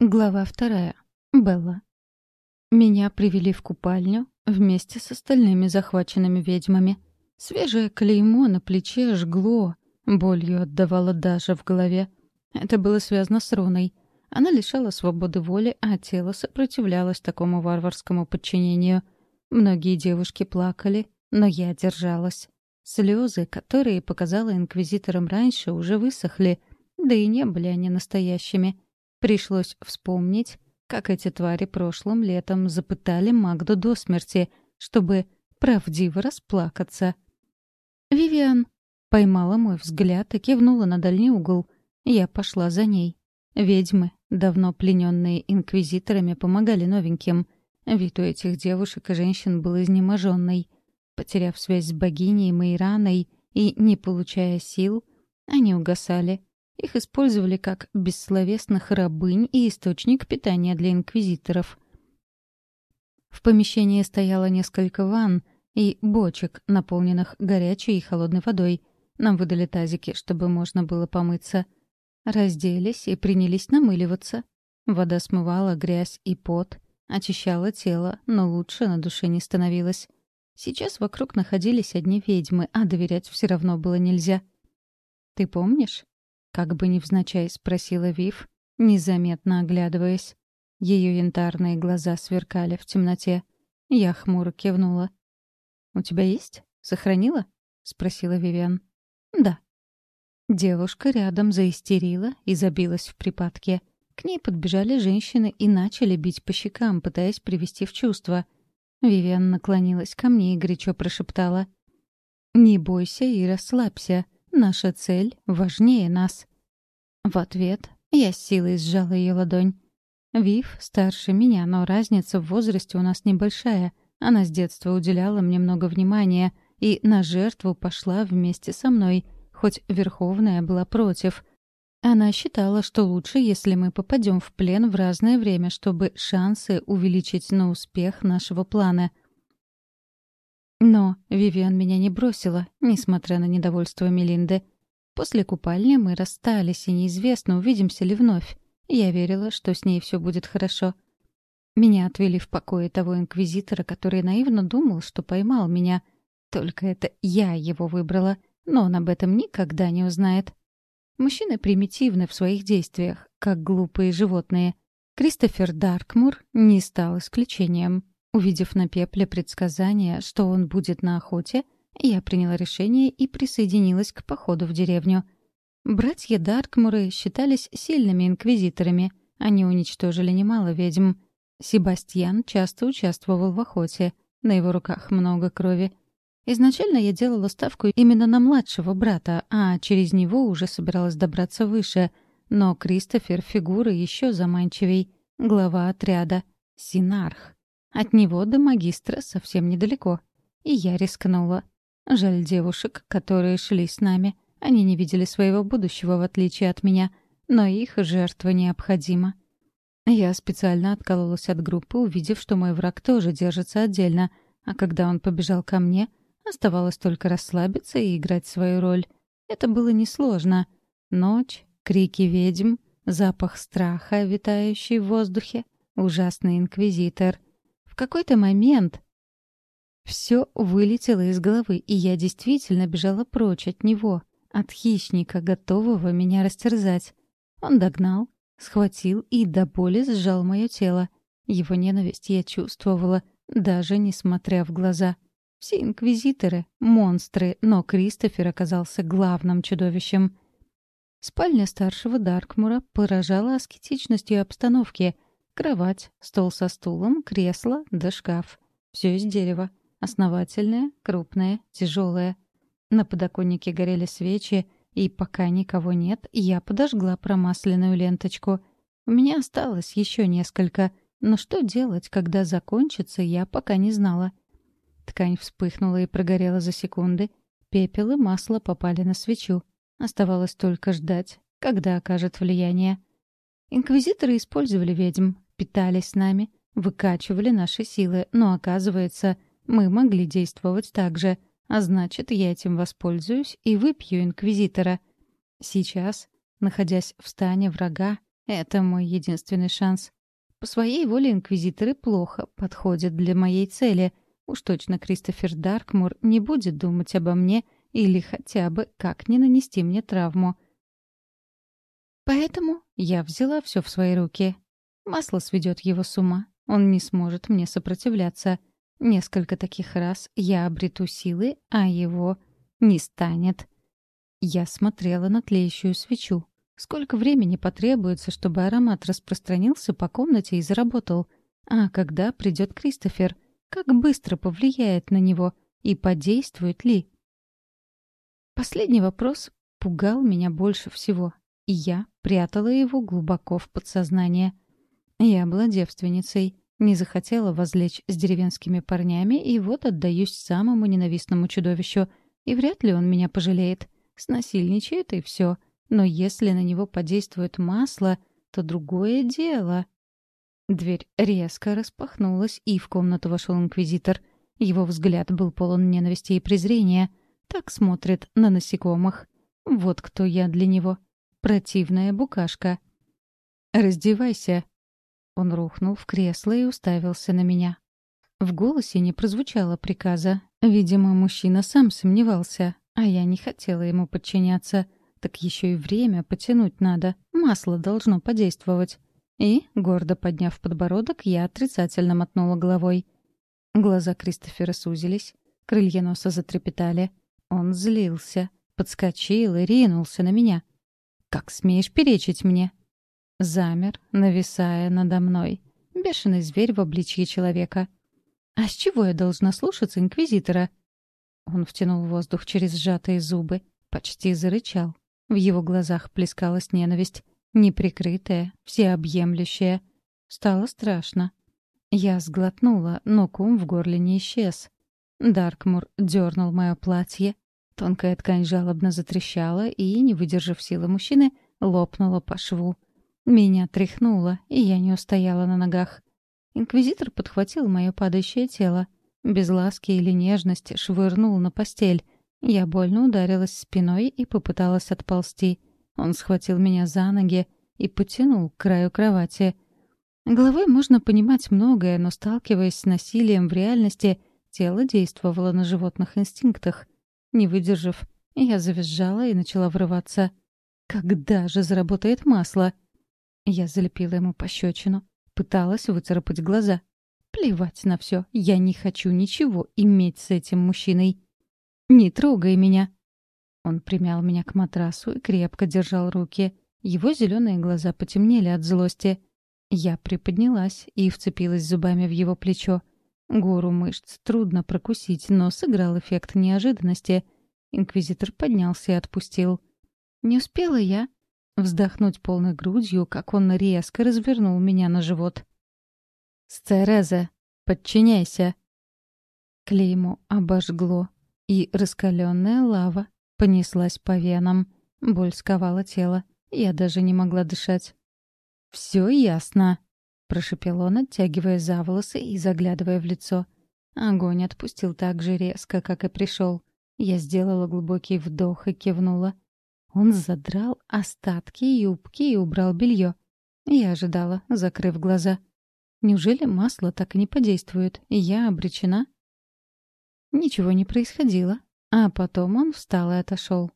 Глава вторая. Белла. Меня привели в купальню вместе с остальными захваченными ведьмами. Свежее клеймо на плече жгло, болью отдавало даже в голове. Это было связано с руной. Она лишала свободы воли, а тело сопротивлялось такому варварскому подчинению. Многие девушки плакали, но я держалась. Слезы, которые показала инквизиторам раньше, уже высохли, да и не были они настоящими — Пришлось вспомнить, как эти твари прошлым летом запытали Магду до смерти, чтобы правдиво расплакаться. «Вивиан!» — поймала мой взгляд и кивнула на дальний угол. Я пошла за ней. Ведьмы, давно плененные инквизиторами, помогали новеньким. Вид у этих девушек и женщин был изнеможенный. Потеряв связь с богиней Майраной и не получая сил, они угасали — их использовали как бессловесных рабынь и источник питания для инквизиторов. В помещении стояло несколько ванн и бочек, наполненных горячей и холодной водой. Нам выдали тазики, чтобы можно было помыться. Разделись и принялись намыливаться. Вода смывала грязь и пот, очищала тело, но лучше на душе не становилось. Сейчас вокруг находились одни ведьмы, а доверять все равно было нельзя. «Ты помнишь?» Как бы невзначай спросила Вив, незаметно оглядываясь. Ее янтарные глаза сверкали в темноте. Я хмуро кивнула. «У тебя есть? Сохранила?» — спросила Вивиан. «Да». Девушка рядом заистерила и забилась в припадке. К ней подбежали женщины и начали бить по щекам, пытаясь привести в чувство. Вивиан наклонилась ко мне и горячо прошептала. «Не бойся и расслабься. Наша цель важнее нас. В ответ я с силой сжала ее ладонь. Вив старше меня, но разница в возрасте у нас небольшая. Она с детства уделяла мне много внимания и на жертву пошла вместе со мной, хоть Верховная была против. Она считала, что лучше, если мы попадем в плен в разное время, чтобы шансы увеличить на успех нашего плана — но Вивиан меня не бросила, несмотря на недовольство Мелинды. После купальни мы расстались, и неизвестно, увидимся ли вновь. Я верила, что с ней все будет хорошо. Меня отвели в покое того инквизитора, который наивно думал, что поймал меня. Только это я его выбрала, но он об этом никогда не узнает. Мужчины примитивны в своих действиях, как глупые животные. Кристофер Даркмур не стал исключением. Увидев на пепле предсказание, что он будет на охоте, я приняла решение и присоединилась к походу в деревню. Братья Даркмуры считались сильными инквизиторами. Они уничтожили немало ведьм. Себастьян часто участвовал в охоте. На его руках много крови. Изначально я делала ставку именно на младшего брата, а через него уже собиралась добраться выше. Но Кристофер — фигура еще заманчивей. Глава отряда. Синарх. От него до магистра совсем недалеко. И я рискнула. Жаль девушек, которые шли с нами. Они не видели своего будущего, в отличие от меня. Но их жертва необходима. Я специально откололась от группы, увидев, что мой враг тоже держится отдельно. А когда он побежал ко мне, оставалось только расслабиться и играть свою роль. Это было несложно. Ночь, крики ведьм, запах страха, витающий в воздухе, ужасный инквизитор — какой-то момент все вылетело из головы, и я действительно бежала прочь от него, от хищника, готового меня растерзать. Он догнал, схватил и до боли сжал мое тело. Его ненависть я чувствовала, даже несмотря в глаза. Все инквизиторы — монстры, но Кристофер оказался главным чудовищем. Спальня старшего Даркмура поражала аскетичностью обстановки — Кровать, стол со стулом, кресло да шкаф. Все из дерева. Основательное, крупное, тяжелое. На подоконнике горели свечи, и пока никого нет, я подожгла промасленную ленточку. У меня осталось еще несколько, но что делать, когда закончится, я пока не знала. Ткань вспыхнула и прогорела за секунды. Пепел и масло попали на свечу. Оставалось только ждать, когда окажет влияние. Инквизиторы использовали ведьм, питались нами, выкачивали наши силы, но, оказывается, мы могли действовать так же, а значит, я этим воспользуюсь и выпью Инквизитора. Сейчас, находясь в стане врага, Это мой единственный шанс. По своей воле инквизиторы плохо подходят для моей цели. Уж точно Кристофер Даркмур не будет думать обо мне или хотя бы как не нанести мне травму. Поэтому я взяла все в свои руки. Масло сведет его с ума. Он не сможет мне сопротивляться. Несколько таких раз я обрету силы, а его не станет. Я смотрела на тлеющую свечу. Сколько времени потребуется, чтобы аромат распространился по комнате и заработал? А когда придет Кристофер? Как быстро повлияет на него? И подействует ли? Последний вопрос пугал меня больше всего, и я прятала его глубоко в подсознание. Я была девственницей, не захотела возлечь с деревенскими парнями, и вот отдаюсь самому ненавистному чудовищу, и вряд ли он меня пожалеет. Снасильничает, и все — но если на него подействует масло, то другое дело. Дверь резко распахнулась, и в комнату вошел инквизитор. Его взгляд был полон ненависти и презрения. Так смотрит на насекомых. Вот кто я для него. Противная букашка. «Раздевайся!» Он рухнул в кресло и уставился на меня. В голосе не прозвучало приказа. Видимо, мужчина сам сомневался, а я не хотела ему подчиняться — так еще и время потянуть надо. Масло должно подействовать. И, гордо подняв подбородок, я отрицательно мотнула головой. Глаза Кристофера сузились, крылья носа затрепетали. Он злился, подскочил и ринулся на меня. «Как смеешь перечить мне?» Замер, нависая надо мной. Бешеный зверь в обличье человека. «А с чего я должна слушаться инквизитора?» Он втянул воздух через сжатые зубы, почти зарычал. В его глазах плескалась ненависть, неприкрытая, всеобъемлющая. Стало страшно. Я сглотнула, но кум в горле не исчез. Даркмур дернул мое платье. Тонкая ткань жалобно затрещала и, не выдержав силы мужчины, лопнула по шву. Меня тряхнуло, и я не устояла на ногах. Инквизитор подхватил мое падающее тело. Без ласки или нежности швырнул на постель — я больно ударилась спиной и попыталась отползти. Он схватил меня за ноги и потянул к краю кровати. Головой можно понимать многое, но, сталкиваясь с насилием в реальности, тело действовало на животных инстинктах. Не выдержав, я завизжала и начала врываться. «Когда же заработает масло?» Я залепила ему пощечину, пыталась выцарапать глаза. Плевать на все, я не хочу ничего иметь с этим мужчиной. «Не трогай меня!» Он примял меня к матрасу и крепко держал руки. Его зеленые глаза потемнели от злости. Я приподнялась и вцепилась зубами в его плечо. Гору мышц трудно прокусить, но сыграл эффект неожиданности. Инквизитор поднялся и отпустил. Не успела я вздохнуть полной грудью, как он резко развернул меня на живот. «Сцерезе, подчиняйся!» Клеймо обожгло и раскаленная лава понеслась по венам. Боль сковала тело. Я даже не могла дышать. «Все ясно», — прошепел он, оттягивая за волосы и заглядывая в лицо. Огонь отпустил так же резко, как и пришел. Я сделала глубокий вдох и кивнула. Он задрал остатки юбки и убрал белье. Я ожидала, закрыв глаза. Неужели масло так и не подействует, и я обречена? Ничего не происходило. А потом он встал и отошел.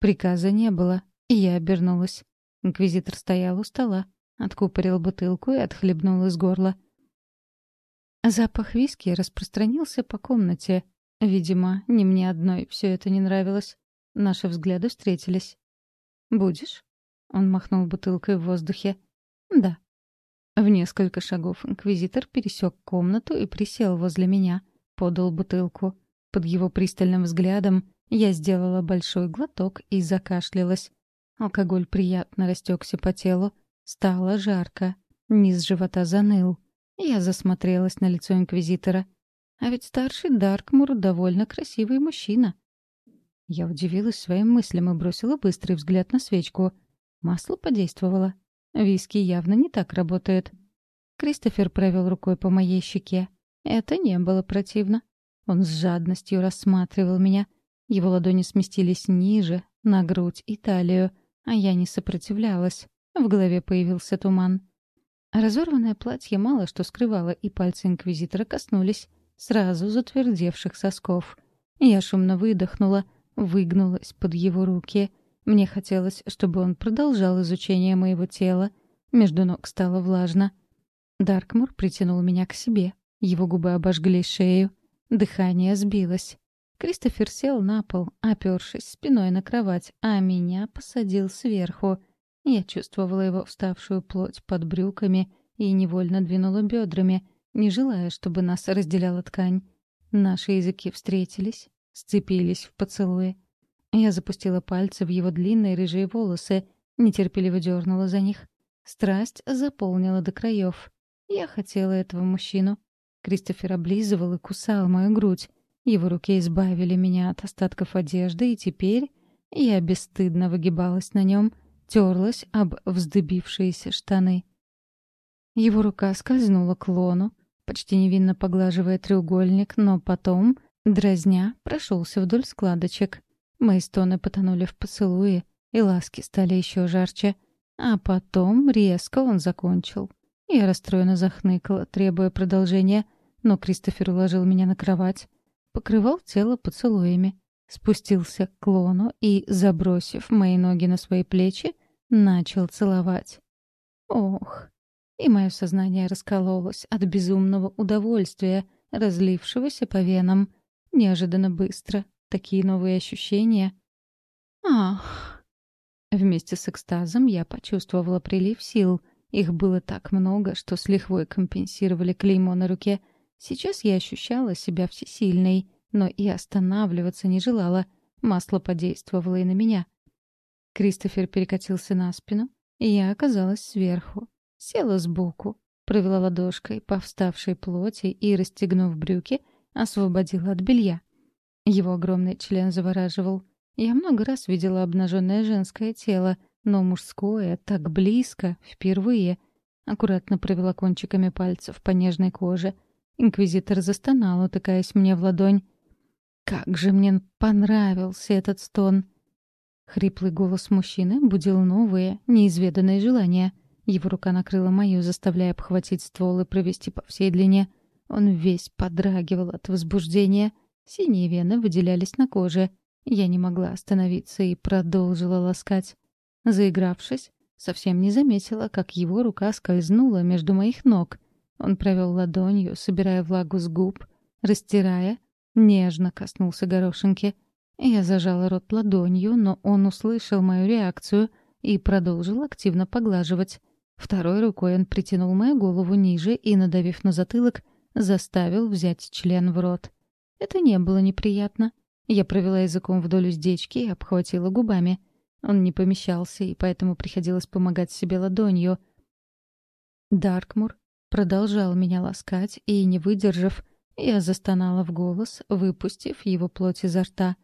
Приказа не было, и я обернулась. Инквизитор стоял у стола, откупорил бутылку и отхлебнул из горла. Запах виски распространился по комнате. Видимо, не мне одной все это не нравилось. Наши взгляды встретились. «Будешь?» Он махнул бутылкой в воздухе. «Да». В несколько шагов инквизитор пересек комнату и присел возле меня — подал бутылку. Под его пристальным взглядом я сделала большой глоток и закашлялась. Алкоголь приятно растекся по телу. Стало жарко. Низ живота заныл. Я засмотрелась на лицо инквизитора. А ведь старший Даркмур довольно красивый мужчина. Я удивилась своим мыслям и бросила быстрый взгляд на свечку. Масло подействовало. Виски явно не так работает. Кристофер провел рукой по моей щеке. Это не было противно. Он с жадностью рассматривал меня. Его ладони сместились ниже, на грудь и талию, а я не сопротивлялась. В голове появился туман. Разорванное платье мало что скрывало, и пальцы инквизитора коснулись сразу затвердевших сосков. Я шумно выдохнула, выгнулась под его руки. Мне хотелось, чтобы он продолжал изучение моего тела. Между ног стало влажно. Даркмур притянул меня к себе. Его губы обожгли шею. Дыхание сбилось. Кристофер сел на пол, опершись спиной на кровать, а меня посадил сверху. Я чувствовала его вставшую плоть под брюками и невольно двинула бедрами, не желая, чтобы нас разделяла ткань. Наши языки встретились, сцепились в поцелуе. Я запустила пальцы в его длинные рыжие волосы, нетерпеливо дернула за них. Страсть заполнила до краев. Я хотела этого мужчину. Кристофер облизывал и кусал мою грудь. Его руки избавили меня от остатков одежды, и теперь я бесстыдно выгибалась на нем, терлась об вздыбившиеся штаны. Его рука скользнула к лону, почти невинно поглаживая треугольник, но потом, дразня, прошелся вдоль складочек. Мои стоны потонули в поцелуе, и ласки стали еще жарче. А потом резко он закончил. Я расстроенно захныкала, требуя продолжения, но Кристофер уложил меня на кровать, покрывал тело поцелуями, спустился к клону и, забросив мои ноги на свои плечи, начал целовать. Ох, и мое сознание раскололось от безумного удовольствия, разлившегося по венам. Неожиданно быстро. Такие новые ощущения. Ах! Вместе с экстазом я почувствовала прилив сил. Их было так много, что с лихвой компенсировали клеймо на руке. Сейчас я ощущала себя всесильной, но и останавливаться не желала. Масло подействовало и на меня. Кристофер перекатился на спину, и я оказалась сверху. Села сбоку, провела ладошкой по вставшей плоти и, расстегнув брюки, освободила от белья. Его огромный член завораживал. Я много раз видела обнаженное женское тело, но мужское так близко, впервые. Аккуратно провела кончиками пальцев по нежной коже. Инквизитор застонал, утыкаясь мне в ладонь. Как же мне понравился этот стон! Хриплый голос мужчины будил новые, неизведанные желания — его рука накрыла мою, заставляя обхватить ствол и провести по всей длине. Он весь подрагивал от возбуждения. Синие вены выделялись на коже. Я не могла остановиться и продолжила ласкать. Заигравшись, совсем не заметила, как его рука скользнула между моих ног. Он провел ладонью, собирая влагу с губ, растирая, нежно коснулся горошинки. Я зажала рот ладонью, но он услышал мою реакцию и продолжил активно поглаживать. Второй рукой он притянул мою голову ниже и, надавив на затылок, заставил взять член в рот. Это не было неприятно. Я провела языком вдоль уздечки и обхватила губами. Он не помещался, и поэтому приходилось помогать себе ладонью. Даркмур продолжал меня ласкать, и, не выдержав, я застонала в голос, выпустив его плоть изо рта.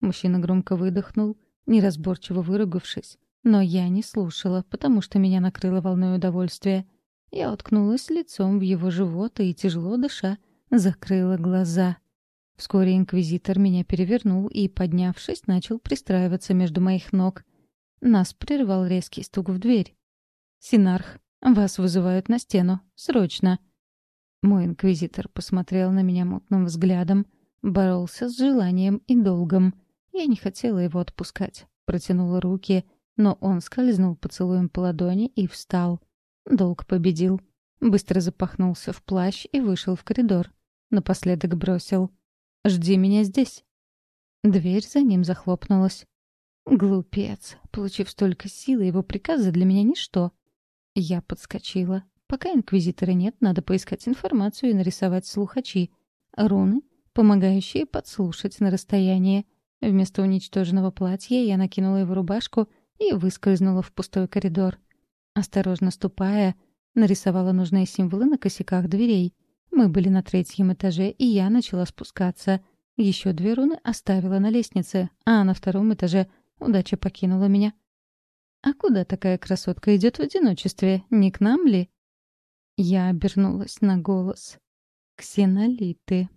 Мужчина громко выдохнул, неразборчиво выругавшись, но я не слушала, потому что меня накрыло волной удовольствия. Я уткнулась лицом в его живот и, тяжело дыша, закрыла глаза. Вскоре инквизитор меня перевернул и, поднявшись, начал пристраиваться между моих ног. Нас прервал резкий стук в дверь. «Синарх, вас вызывают на стену. Срочно!» Мой инквизитор посмотрел на меня мутным взглядом, боролся с желанием и долгом. Я не хотела его отпускать. Протянула руки — но он скользнул поцелуем по ладони и встал. Долг победил. Быстро запахнулся в плащ и вышел в коридор. Напоследок бросил. «Жди меня здесь». Дверь за ним захлопнулась. Глупец. Получив столько силы, его приказы для меня ничто. Я подскочила. Пока инквизитора нет, надо поискать информацию и нарисовать слухачи. Руны, помогающие подслушать на расстоянии. Вместо уничтоженного платья я накинула его рубашку и выскользнула в пустой коридор. Осторожно ступая, нарисовала нужные символы на косяках дверей. Мы были на третьем этаже, и я начала спускаться. Еще две руны оставила на лестнице, а на втором этаже удача покинула меня. «А куда такая красотка идет в одиночестве? Не к нам ли?» Я обернулась на голос. «Ксенолиты».